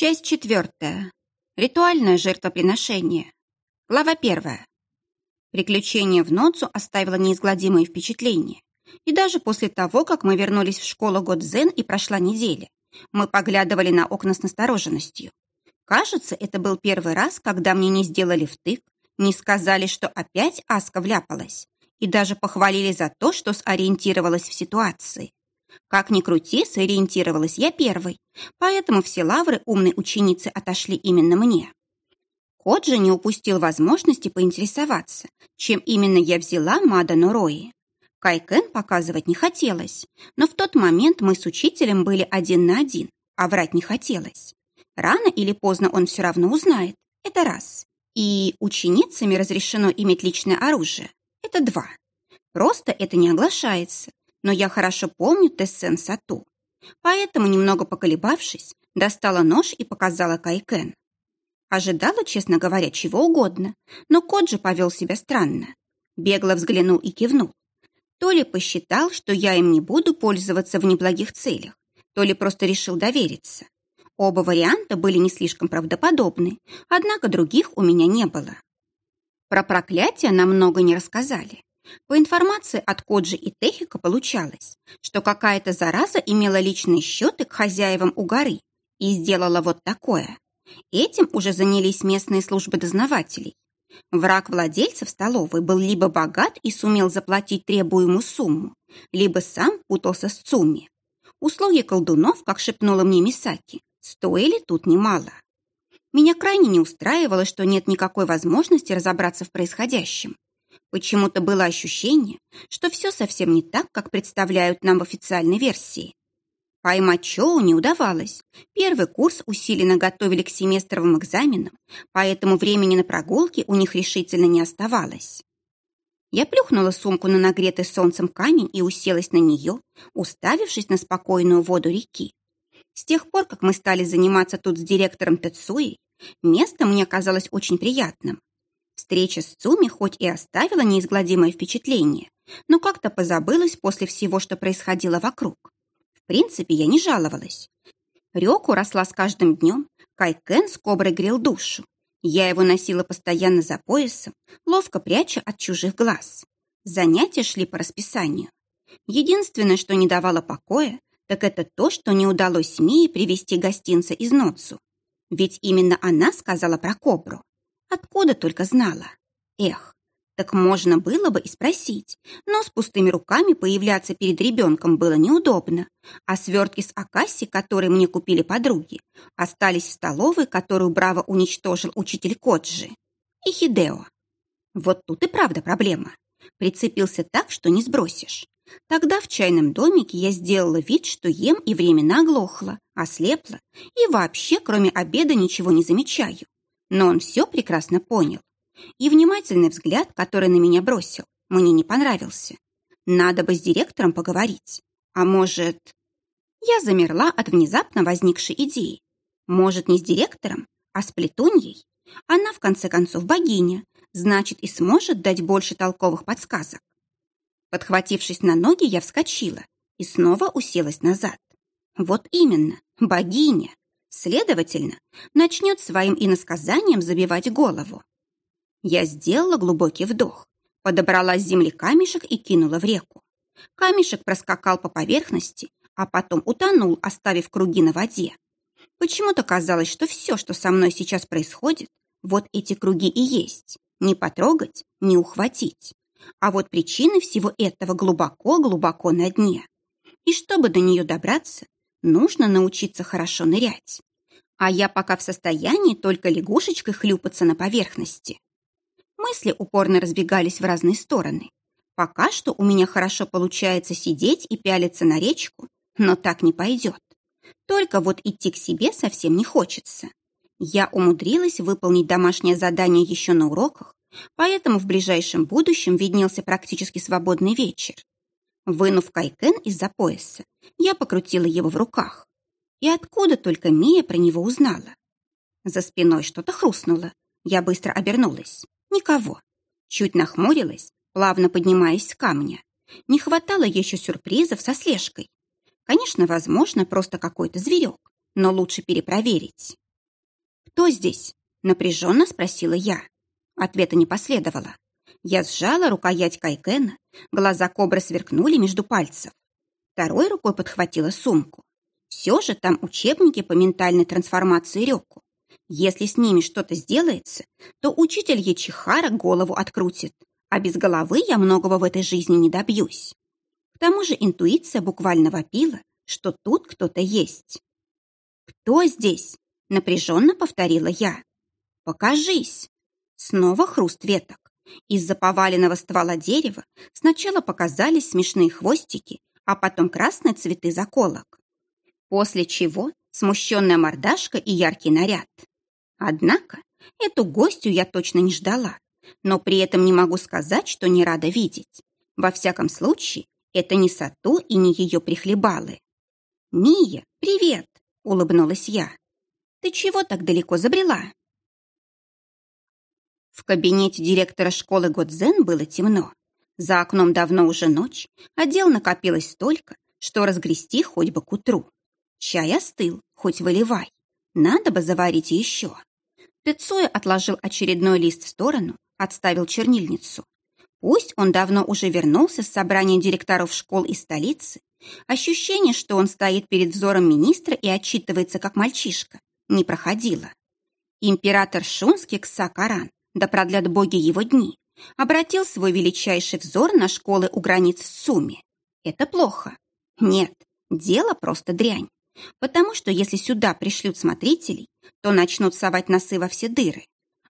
Часть четвертая. Ритуальное жертвоприношение. Глава первая. Приключение в Ноцу оставило неизгладимые впечатления. И даже после того, как мы вернулись в школу Годзен и прошла неделя, мы поглядывали на окна с настороженностью. Кажется, это был первый раз, когда мне не сделали втык, не сказали, что опять Аска вляпалась, и даже похвалили за то, что сориентировалась в ситуации. Как ни крути, сориентировалась я первой, поэтому все лавры умной ученицы отошли именно мне. Кот же не упустил возможности поинтересоваться, чем именно я взяла Мада Норои. Кайкен показывать не хотелось, но в тот момент мы с учителем были один на один, а врать не хотелось. Рано или поздно он все равно узнает. Это раз. И ученицами разрешено иметь личное оружие. Это два. Просто это не оглашается, но я хорошо помню Тессен Сату. Поэтому, немного поколебавшись, достала нож и показала Кайкен. Ожидала, честно говоря, чего угодно, но кот же повел себя странно. Бегло взглянул и кивнул. То ли посчитал, что я им не буду пользоваться в неблагих целях, то ли просто решил довериться. Оба варианта были не слишком правдоподобны, однако других у меня не было. Про проклятие нам много не рассказали. По информации от Коджи и Техика получалось, что какая-то зараза имела личные счеты к хозяевам у горы и сделала вот такое. Этим уже занялись местные службы дознавателей. Враг владельцев столовой был либо богат и сумел заплатить требуемую сумму, либо сам путался с Цуми. Услуги колдунов, как шепнула мне Мисаки, стоили тут немало. Меня крайне не устраивало, что нет никакой возможности разобраться в происходящем. Почему-то было ощущение, что все совсем не так, как представляют нам в официальной версии. Поймать Чоу не удавалось. Первый курс усиленно готовили к семестровым экзаменам, поэтому времени на прогулки у них решительно не оставалось. Я плюхнула сумку на нагретый солнцем камень и уселась на нее, уставившись на спокойную воду реки. С тех пор, как мы стали заниматься тут с директором Тецуи, место мне казалось очень приятным. Встреча с Цуми хоть и оставила неизгладимое впечатление, но как-то позабылась после всего, что происходило вокруг. В принципе, я не жаловалась. Рёку росла с каждым днем, Кайкен с коброй грел душу. Я его носила постоянно за поясом, ловко пряча от чужих глаз. Занятия шли по расписанию. Единственное, что не давало покоя, так это то, что не удалось Мии привести гостинца из Ноцу. Ведь именно она сказала про кобру. Откуда только знала. Эх, так можно было бы и спросить, но с пустыми руками появляться перед ребенком было неудобно, а свертки с акаси, которые мне купили подруги, остались в столовой, которую браво уничтожил учитель Коджи. И Хидео. Вот тут и правда проблема. Прицепился так, что не сбросишь. Тогда в чайном домике я сделала вид, что ем и временно оглохла, ослепла и вообще, кроме обеда, ничего не замечаю. Но он все прекрасно понял. И внимательный взгляд, который на меня бросил, мне не понравился. Надо бы с директором поговорить. А может... Я замерла от внезапно возникшей идеи. Может, не с директором, а с плетуньей? Она, в конце концов, богиня, значит, и сможет дать больше толковых подсказок. Подхватившись на ноги, я вскочила и снова уселась назад. Вот именно, богиня. Следовательно, начнет своим иносказанием забивать голову. Я сделала глубокий вдох, подобрала с земли камешек и кинула в реку. Камешек проскакал по поверхности, а потом утонул, оставив круги на воде. Почему-то казалось, что все, что со мной сейчас происходит, вот эти круги и есть. Не потрогать, не ухватить. А вот причины всего этого глубоко-глубоко на дне. И чтобы до нее добраться, нужно научиться хорошо нырять. А я пока в состоянии только лягушечкой хлюпаться на поверхности. Мысли упорно разбегались в разные стороны. Пока что у меня хорошо получается сидеть и пялиться на речку, но так не пойдет. Только вот идти к себе совсем не хочется. Я умудрилась выполнить домашнее задание еще на уроках, поэтому в ближайшем будущем виднелся практически свободный вечер. Вынув кайкен из-за пояса, я покрутила его в руках. И откуда только Мия про него узнала? За спиной что-то хрустнуло. Я быстро обернулась. Никого. Чуть нахмурилась, плавно поднимаясь с камня. Не хватало еще сюрпризов со слежкой. Конечно, возможно, просто какой-то зверек, но лучше перепроверить. «Кто здесь?» — напряженно спросила я. Ответа не последовало. Я сжала рукоять кайкена, глаза кобры сверкнули между пальцев. Второй рукой подхватила сумку. Все же там учебники по ментальной трансформации Рёку. Если с ними что-то сделается, то учитель Ячихара голову открутит, а без головы я многого в этой жизни не добьюсь. К тому же интуиция буквально вопила, что тут кто-то есть. «Кто здесь?» — напряженно повторила я. «Покажись!» Снова хруст веток. Из-за поваленного ствола дерева сначала показались смешные хвостики, а потом красные цветы заколок. После чего смущенная мордашка и яркий наряд. Однако эту гостью я точно не ждала, но при этом не могу сказать, что не рада видеть. Во всяком случае, это не Сату и не ее прихлебалы. «Мия, привет!» — улыбнулась я. «Ты чего так далеко забрела?» В кабинете директора школы Годзен было темно. За окном давно уже ночь, а дел накопилось столько, что разгрести хоть бы к утру. Чай остыл, хоть выливай. Надо бы заварить еще. Тецуя отложил очередной лист в сторону, отставил чернильницу. Пусть он давно уже вернулся с собрания директоров школ из столицы, ощущение, что он стоит перед взором министра и отчитывается как мальчишка, не проходило. Император Шунский Ксакаран да продлят боги его дни, обратил свой величайший взор на школы у границ Суми. Это плохо. Нет, дело просто дрянь. Потому что если сюда пришлют смотрителей, то начнут совать носы во все дыры.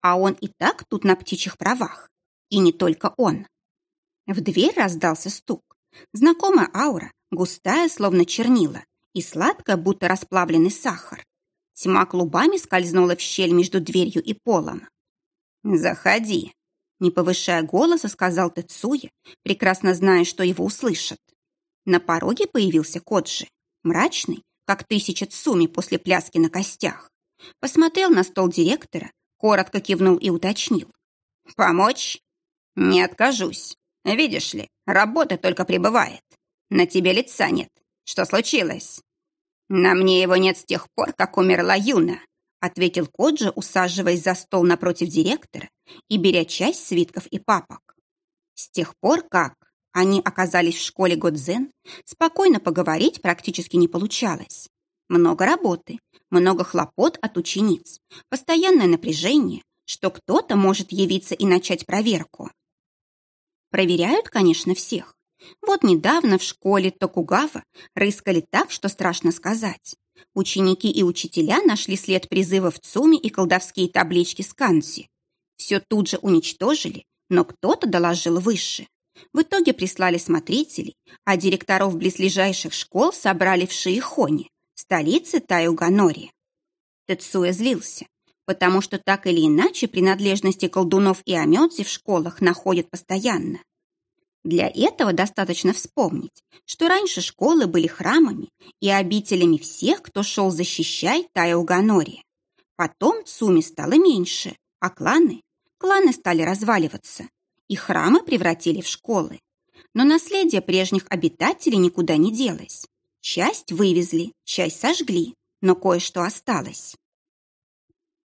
А он и так тут на птичьих правах. И не только он. В дверь раздался стук. Знакомая аура, густая, словно чернила, и сладкая, будто расплавленный сахар. Тьма клубами скользнула в щель между дверью и полом. «Заходи», — не повышая голоса, сказал Тецуя, прекрасно зная, что его услышат. На пороге появился Коджи, мрачный, как тысяча Цуми после пляски на костях. Посмотрел на стол директора, коротко кивнул и уточнил. «Помочь?» «Не откажусь. Видишь ли, работа только прибывает. На тебе лица нет. Что случилось?» «На мне его нет с тех пор, как умерла Юна», ответил Коджи, усаживаясь за стол напротив директора и беря часть свитков и папок. С тех пор, как они оказались в школе Годзен, спокойно поговорить практически не получалось. Много работы, много хлопот от учениц, постоянное напряжение, что кто-то может явиться и начать проверку. Проверяют, конечно, всех. Вот недавно в школе Токугава рыскали так, что страшно сказать. Ученики и учителя нашли след призыва в ЦУМе и колдовские таблички с канси. Все тут же уничтожили, но кто-то доложил выше. В итоге прислали смотрителей, а директоров близлежащих школ собрали в Шиихоне, столице Таюганори. Тецуя злился, потому что так или иначе принадлежности колдунов и амёдзи в школах находят постоянно. Для этого достаточно вспомнить, что раньше школы были храмами и обителями всех, кто шел защищать Тайоганори. Потом Цуми стало меньше, а кланы? Кланы стали разваливаться, и храмы превратили в школы. Но наследие прежних обитателей никуда не делось. Часть вывезли, часть сожгли, но кое-что осталось.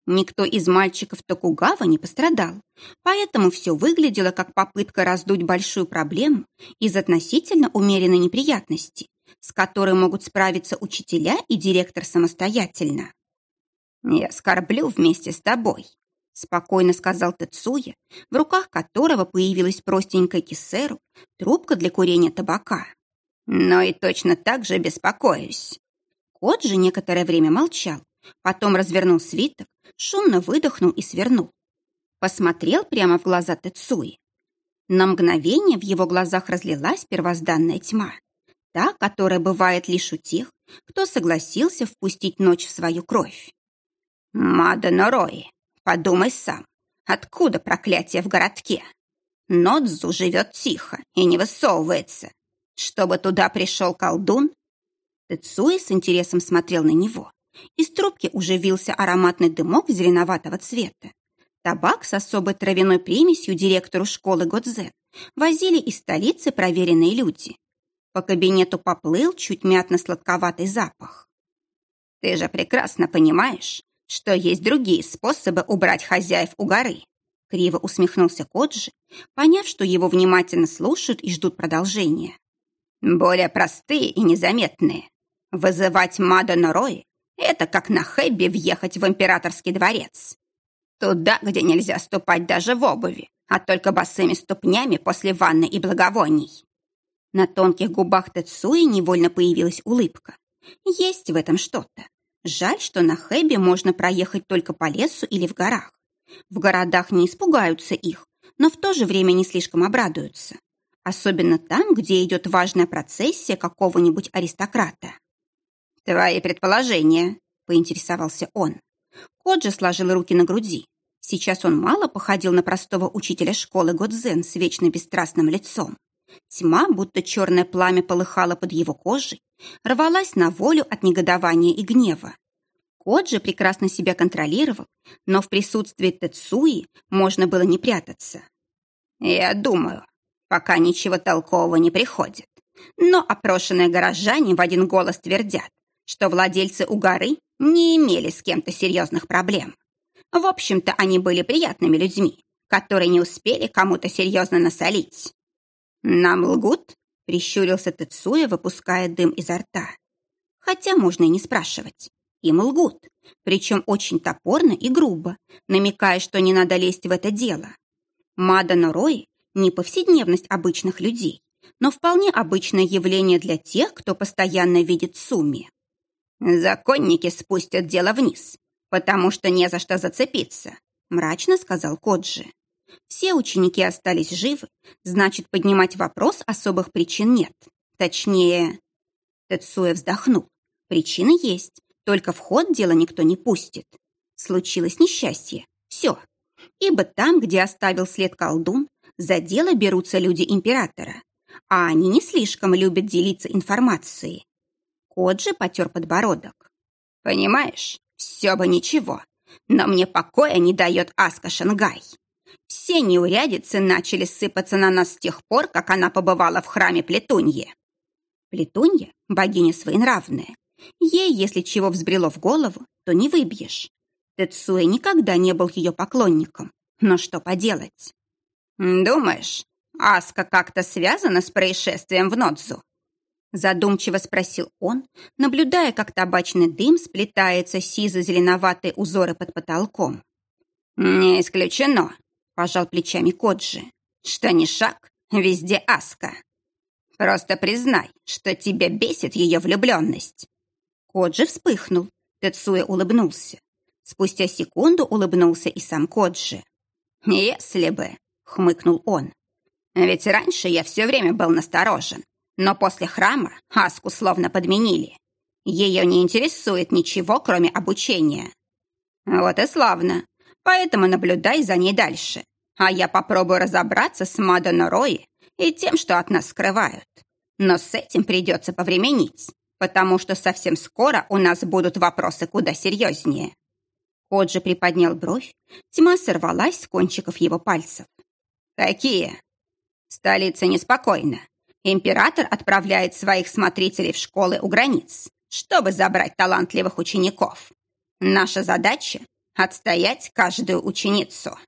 Никто из мальчиков Токугава не пострадал, поэтому все выглядело как попытка раздуть большую проблему из относительно умеренной неприятности, с которой могут справиться учителя и директор самостоятельно. «Я скорблю вместе с тобой», — спокойно сказал Тецуя, в руках которого появилась простенькая кисеру, трубка для курения табака. «Но и точно так же беспокоюсь». Кот же некоторое время молчал, потом развернул свиток, шумно выдохнул и свернул. Посмотрел прямо в глаза Тецуи. На мгновение в его глазах разлилась первозданная тьма. Та, которая бывает лишь у тех, кто согласился впустить ночь в свою кровь. «Мада Норои, подумай сам, откуда проклятие в городке? Нодзу живет тихо и не высовывается. Чтобы туда пришел колдун?» Тецуи с интересом смотрел на него. Из трубки уже вился ароматный дымок зеленоватого цвета. Табак с особой травяной примесью директору школы Годзе возили из столицы проверенные люди. По кабинету поплыл чуть мятно-сладковатый запах. «Ты же прекрасно понимаешь, что есть другие способы убрать хозяев у горы. Криво усмехнулся Коджи, поняв, что его внимательно слушают и ждут продолжения. Более простые и незаметные. Вызывать Мадана Рои — это как на Хэбби въехать в императорский дворец. Туда, где нельзя ступать даже в обуви, а только босыми ступнями после ванны и благовоний. На тонких губах Тецуи невольно появилась улыбка. Есть в этом что-то. Жаль, что на Хэбби можно проехать только по лесу или в горах. В городах не испугаются их, но в то же время не слишком обрадуются. Особенно там, где идет важная процессия какого-нибудь аристократа. «Твои предположения?» – поинтересовался он. Кот же сложил руки на груди. Сейчас он мало походил на простого учителя школы Годзен с вечно бесстрастным лицом. Тьма, будто черное пламя полыхала под его кожей, рвалась на волю от негодования и гнева. Кот же прекрасно себя контролировал, но в присутствии Тецуи можно было не прятаться. «Я думаю, пока ничего толкового не приходит. Но опрошенные горожане в один голос твердят, что владельцы у горы не имели с кем-то серьезных проблем. В общем-то, они были приятными людьми, которые не успели кому-то серьезно насолить. «Нам лгут?» — прищурился Тецуя, выпуская дым изо рта. Хотя можно и не спрашивать. Им лгут, причем очень топорно и грубо, намекая, что не надо лезть в это дело. Мада Норой не повседневность обычных людей, но вполне обычное явление для тех, кто постоянно видит Суми. «Законники спустят дело вниз, потому что не за что зацепиться», мрачно сказал Коджи. Все ученики остались живы, значит, поднимать вопрос особых причин нет. Точнее, Тецуя вздохнул. Причины есть, только в ход дело никто не пустит. Случилось несчастье. Все. Ибо там, где оставил след колдун, за дело берутся люди императора, а они не слишком любят делиться информацией. Коджи потер подбородок. «Понимаешь, все бы ничего, но мне покоя не дает Аска Шангай. Все неурядицы начали сыпаться на нас с тех пор, как она побывала в храме Плетуньи. Плетунья — богиня своенравная. Ей, если чего взбрело в голову, то не выбьешь. Тецуэ никогда не был ее поклонником. Но что поделать? «Думаешь, Аска как-то связана с происшествием в Нодзу?» Задумчиво спросил он, наблюдая, как табачный дым сплетается сизо-зеленоватые узоры под потолком. «Не исключено», — пожал плечами Коджи. «Что ни шаг, везде Аска. Просто признай, что тебя бесит ее влюбленность». Коджи вспыхнул, Тецуя улыбнулся. Спустя секунду улыбнулся и сам Коджи. «Если бы», — хмыкнул он. «Ведь раньше я все время был насторожен, но после храма Аску словно подменили. Ее не интересует ничего, кроме обучения. Вот и славно. Поэтому наблюдай за ней дальше. А я попробую разобраться с Мадано Рои и тем, что от нас скрывают. Но с этим придется повременить, потому что совсем скоро у нас будут вопросы куда серьезнее. Коджи приподнял бровь, тьма сорвалась с кончиков его пальцев. «Какие?» «Столица неспокойна. Император отправляет своих смотрителей в школы у границ, чтобы забрать талантливых учеников. Наша задача — отстоять каждую ученицу».